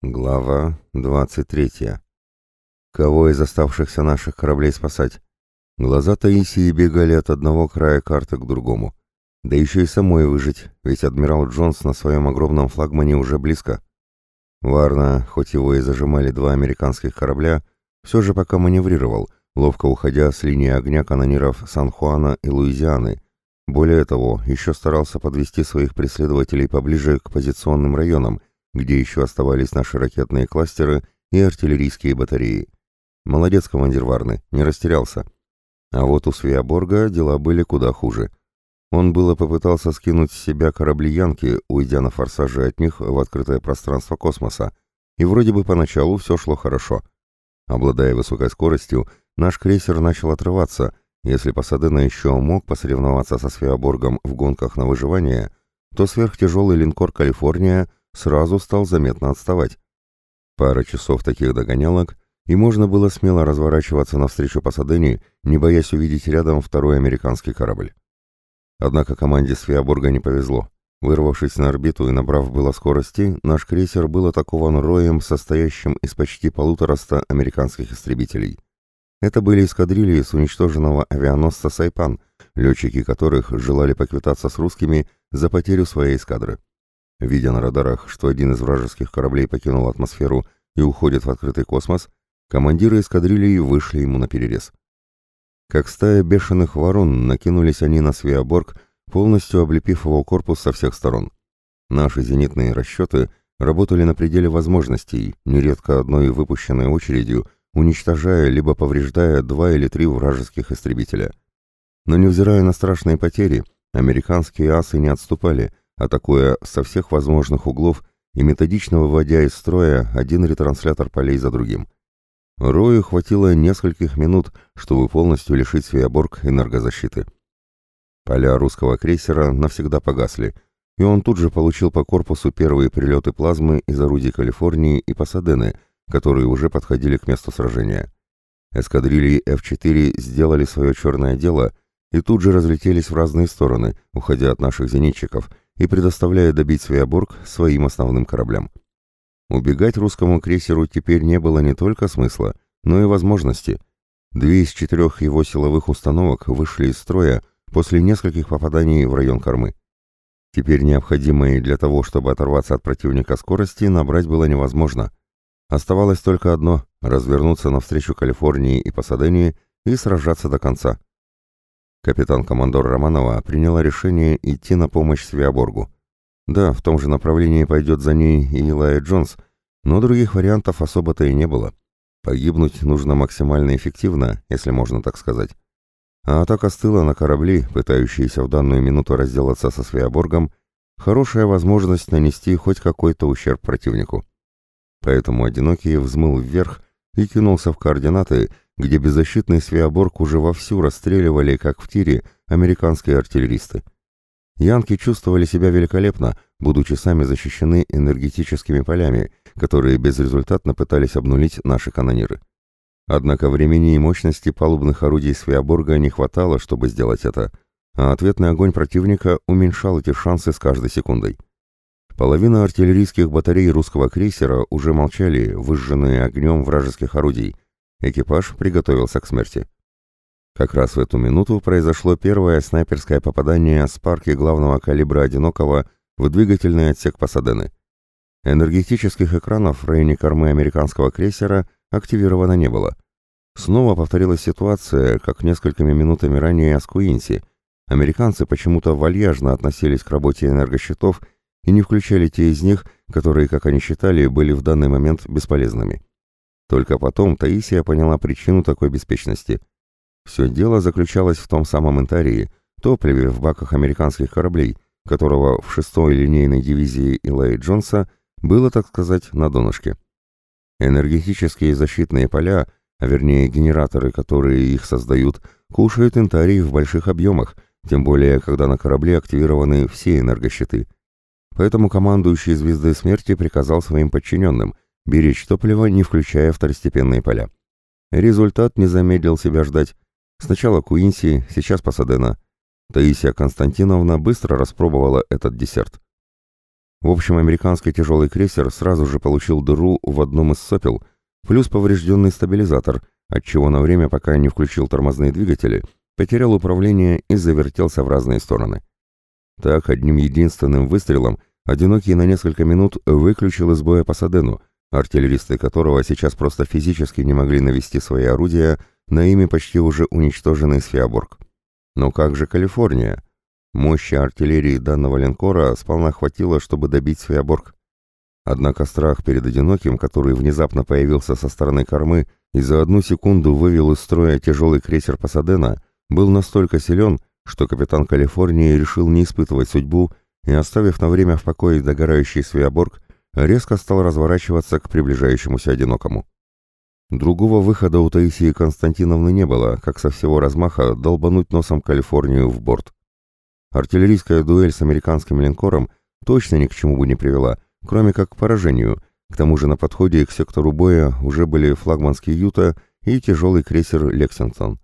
Глава 23. Кого из оставшихся наших кораблей спасать? Глаза Таисии бегали от одного края карты к другому. Да еще и самой выжить, ведь адмирал Джонс на своем огромном флагмане уже близко. Варна, хоть его и зажимали два американских корабля, все же пока маневрировал, ловко уходя с линии огня канониров Сан-Хуана и Луизианы. Более того, еще старался подвести своих преследователей поближе к позиционным районам, где еще оставались наши ракетные кластеры и артиллерийские батареи. Молодец, командир Варны, не растерялся. А вот у Свеоборга дела были куда хуже. Он было попытался скинуть с себя корабли Янки, уйдя на форсаже от них в открытое пространство космоса, и вроде бы поначалу все шло хорошо. Обладая высокой скоростью, наш крейсер начал отрываться, если Пасадена еще мог посоревноваться со Свеоборгом в гонках на выживание, то сверхтяжелый линкор «Калифорния» сразу стал заметно отставать. Пара часов таких догонялок, и можно было смело разворачиваться навстречу Пасадене, не боясь увидеть рядом второй американский корабль. Однако команде Свиаборга не повезло. Вырвавшись на орбиту и набрав было скорости, наш крейсер был атакован роем, состоящим из почти полутораста американских истребителей. Это были эскадрильи с уничтоженного авианосца «Сайпан», летчики которых желали поквитаться с русскими за потерю своей эскадры. Видя на радарах, что один из вражеских кораблей покинул атмосферу и уходит в открытый космос, командиры эскадрильи вышли ему на перерез. Как стая бешеных ворон накинулись они на Свеоборг, полностью облепив его корпус со всех сторон. Наши зенитные расчеты работали на пределе возможностей, нередко одной выпущенной очередью, уничтожая либо повреждая два или три вражеских истребителя. Но невзирая на страшные потери, американские асы не отступали – атакуя со всех возможных углов и методично выводя из строя один ретранслятор полей за другим. Рою хватило нескольких минут, чтобы полностью лишить Свеоборг энергозащиты. Поля русского крейсера навсегда погасли, и он тут же получил по корпусу первые прилеты плазмы из орудий Калифорнии и Пасадены, которые уже подходили к месту сражения. Эскадрильи F-4 сделали свое черное дело и тут же разлетелись в разные стороны, уходя от наших зенитчиков – и предоставляя добить Свеоборг своим основным кораблям. Убегать русскому крейсеру теперь не было не только смысла, но и возможности. Две из четырех его силовых установок вышли из строя после нескольких попаданий в район кормы. Теперь необходимой для того, чтобы оторваться от противника скорости, набрать было невозможно. Оставалось только одно — развернуться навстречу Калифорнии и Пасадении и сражаться до конца. Капитан-командор Романова приняла решение идти на помощь Свиаборгу. Да, в том же направлении пойдет за ней и Илая Джонс, но других вариантов особо-то и не было. Погибнуть нужно максимально эффективно, если можно так сказать. А атака с тыла на корабли, пытающиеся в данную минуту разделаться со Свиаборгом, хорошая возможность нанести хоть какой-то ущерб противнику. Поэтому Одинокий взмыл вверх и кинулся в координаты, где беззащитный Свеоборг уже вовсю расстреливали, как в тире, американские артиллеристы. Янки чувствовали себя великолепно, будучи сами защищены энергетическими полями, которые безрезультатно пытались обнулить наши канониры. Однако времени и мощности палубных орудий Свеоборга не хватало, чтобы сделать это, а ответный огонь противника уменьшал эти шансы с каждой секундой. Половина артиллерийских батарей русского крейсера уже молчали, выжженные огнем вражеских орудий, Экипаж приготовился к смерти. Как раз в эту минуту произошло первое снайперское попадание с парки главного калибра «Одинокого» в двигательный отсек Пасадены. Энергетических экранов в районе кормы американского крейсера активировано не было. Снова повторилась ситуация, как несколькими минутами ранее с Куинси. Американцы почему-то вальяжно относились к работе энергощитов и не включали те из них, которые, как они считали, были в данный момент бесполезными. Только потом Таисия поняла причину такой беспечности. Все дело заключалось в том самом интарии, топливе в баках американских кораблей, которого в шестой линейной дивизии Илай Джонса было, так сказать, на донышке. Энергетические защитные поля, а вернее генераторы, которые их создают, кушают интарий в больших объемах, тем более, когда на корабле активированы все энергощиты. Поэтому командующий Звезды Смерти приказал своим подчиненным – беречь топливо, не включая второстепенные поля. Результат не замедлил себя ждать. Сначала Куинси, сейчас Пасадена. Таисия Константиновна быстро распробовала этот десерт. В общем, американский тяжелый крейсер сразу же получил дыру в одном из сопел, плюс поврежденный стабилизатор, отчего на время, пока не включил тормозные двигатели, потерял управление и завертелся в разные стороны. Так, одним единственным выстрелом Одинокий на несколько минут выключил из боя Пасадену, артиллеристы которого сейчас просто физически не могли навести свои орудия на ими почти уже уничтоженный Сфиаборг. Но как же Калифорния? Мощи артиллерии данного линкора сполна хватило, чтобы добить Сфиаборг. Однако страх перед одиноким, который внезапно появился со стороны кормы и за одну секунду вывел из строя тяжелый крейсер Пасадена, был настолько силен, что капитан Калифорнии решил не испытывать судьбу и, оставив на время в покое догорающий Свеоборг, резко стал разворачиваться к приближающемуся одинокому. Другого выхода у Таисии Константиновны не было, как со всего размаха долбануть носом Калифорнию в борт. Артиллерийская дуэль с американским линкором точно ни к чему бы не привела, кроме как к поражению, к тому же на подходе к сектору боя уже были флагманский «Юта» и тяжелый крейсер «Лексингтон».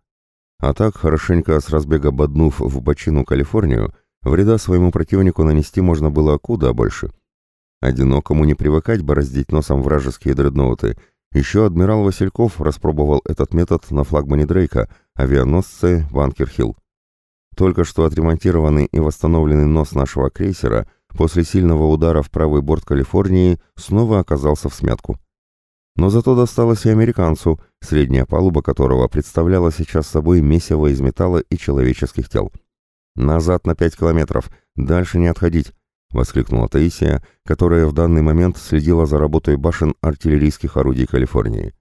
А так, хорошенько с разбега боднув в бочину Калифорнию, Вреда своему противнику нанести можно было куда больше. Одинокому не привыкать бороздить носом вражеские дредноуты. Еще адмирал Васильков распробовал этот метод на флагмане Дрейка, авианосце Ванкерхилл. Только что отремонтированный и восстановленный нос нашего крейсера после сильного удара в правый борт Калифорнии снова оказался в смятку. Но зато досталось и американцу, средняя палуба которого представляла сейчас собой месиво из металла и человеческих тел. «Назад на пять километров! Дальше не отходить!» — воскликнула Таисия, которая в данный момент следила за работой башен артиллерийских орудий Калифорнии.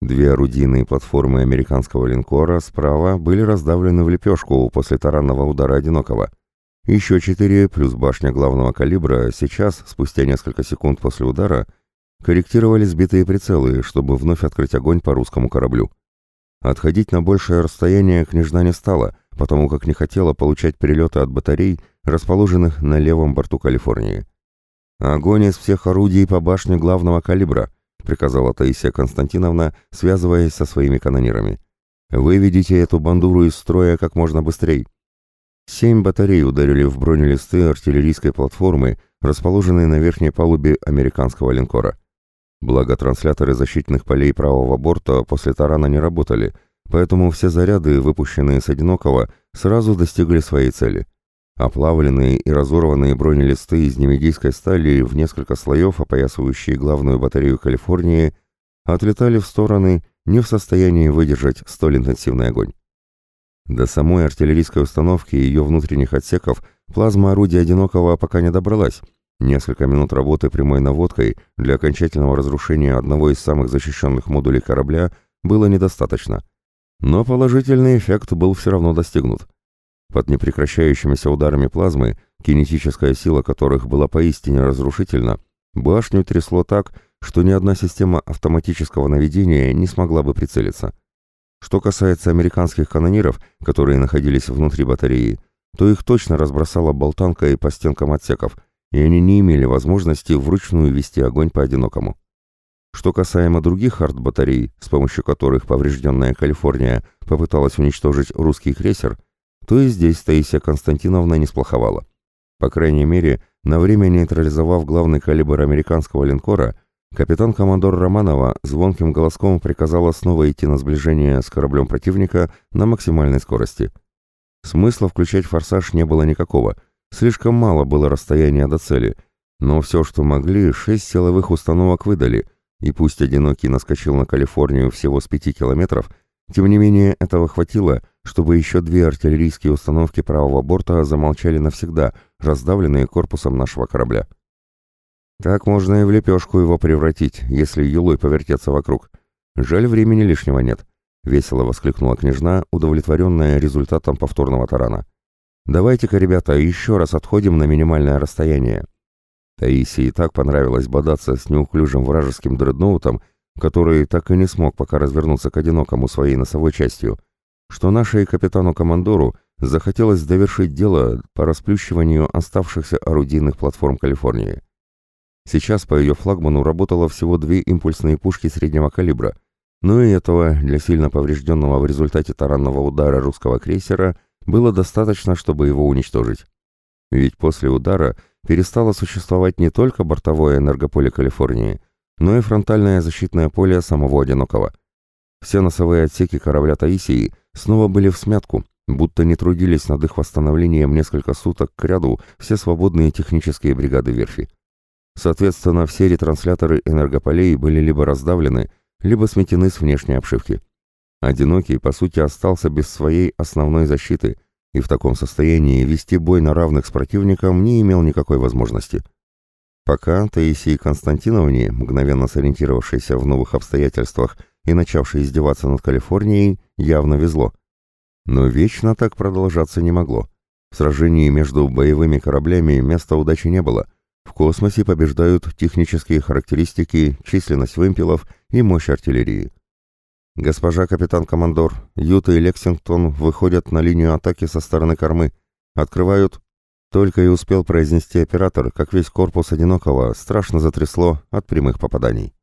Две орудийные платформы американского линкора справа были раздавлены в лепешку после таранного удара одинокого. Еще четыре, плюс башня главного калибра, сейчас, спустя несколько секунд после удара, корректировали сбитые прицелы, чтобы вновь открыть огонь по русскому кораблю. Отходить на большее расстояние княжна не стала — потому как не хотела получать перелеты от батарей, расположенных на левом борту Калифорнии. «Огонь из всех орудий по башне главного калибра», приказала Таисия Константиновна, связываясь со своими канонирами. «Выведите эту бандуру из строя как можно быстрее». Семь батарей ударили в бронелисты артиллерийской платформы, расположенной на верхней палубе американского линкора. Благо трансляторы защитных полей правого борта после тарана не работали – поэтому все заряды, выпущенные с одинокого, сразу достигли своей цели. Оплавленные и разорванные бронелисты из немедийской стали в несколько слоев, опоясывающие главную батарею Калифорнии, отлетали в стороны, не в состоянии выдержать столь интенсивный огонь. До самой артиллерийской установки и ее внутренних отсеков плазма орудия одинокого пока не добралась. Несколько минут работы прямой наводкой для окончательного разрушения одного из самых защищенных модулей корабля было недостаточно – но положительный эффект был все равно достигнут. Под непрекращающимися ударами плазмы, кинетическая сила которых была поистине разрушительна, башню трясло так, что ни одна система автоматического наведения не смогла бы прицелиться. Что касается американских канониров, которые находились внутри батареи, то их точно разбросало болтанкой по стенкам отсеков, и они не имели возможности вручную вести огонь по одинокому. Что касаемо других арт-батарей, с помощью которых поврежденная Калифорния попыталась уничтожить русский крейсер, то и здесь Таисия Константиновна не сплоховала. По крайней мере, на время нейтрализовав главный калибр американского линкора, капитан-командор Романова звонким голоском приказала снова идти на сближение с кораблем противника на максимальной скорости. Смысла включать форсаж не было никакого, слишком мало было расстояния до цели, но все, что могли, шесть силовых установок выдали – и пусть одинокий наскочил на Калифорнию всего с пяти километров, тем не менее этого хватило, чтобы еще две артиллерийские установки правого борта замолчали навсегда, раздавленные корпусом нашего корабля. Так можно и в лепешку его превратить, если юлой повертеться вокруг. Жаль, времени лишнего нет. Весело воскликнула княжна, удовлетворенная результатом повторного тарана. «Давайте-ка, ребята, еще раз отходим на минимальное расстояние. Таисии так понравилось бодаться с неуклюжим вражеским дредноутом, который так и не смог пока развернуться к одинокому своей носовой частью, что нашей капитану-командору захотелось довершить дело по расплющиванию оставшихся орудийных платформ Калифорнии. Сейчас по ее флагману работало всего две импульсные пушки среднего калибра, но и этого для сильно поврежденного в результате таранного удара русского крейсера было достаточно, чтобы его уничтожить. Ведь после удара перестало существовать не только бортовое энергополе Калифорнии, но и фронтальное защитное поле самого Одинокого. Все носовые отсеки корабля Таисии снова были в смятку, будто не трудились над их восстановлением несколько суток к ряду все свободные технические бригады верфи. Соответственно, все ретрансляторы энергополей были либо раздавлены, либо сметены с внешней обшивки. Одинокий, по сути, остался без своей основной защиты, и в таком состоянии вести бой на равных с противником не имел никакой возможности. Пока Таисии Константиновне, мгновенно сориентировавшейся в новых обстоятельствах и начавшей издеваться над Калифорнией, явно везло. Но вечно так продолжаться не могло. В сражении между боевыми кораблями места удачи не было. В космосе побеждают технические характеристики, численность вымпелов и мощь артиллерии. «Госпожа капитан-командор, Юта и Лексингтон выходят на линию атаки со стороны кормы. Открывают...» Только и успел произнести оператор, как весь корпус одинокого страшно затрясло от прямых попаданий.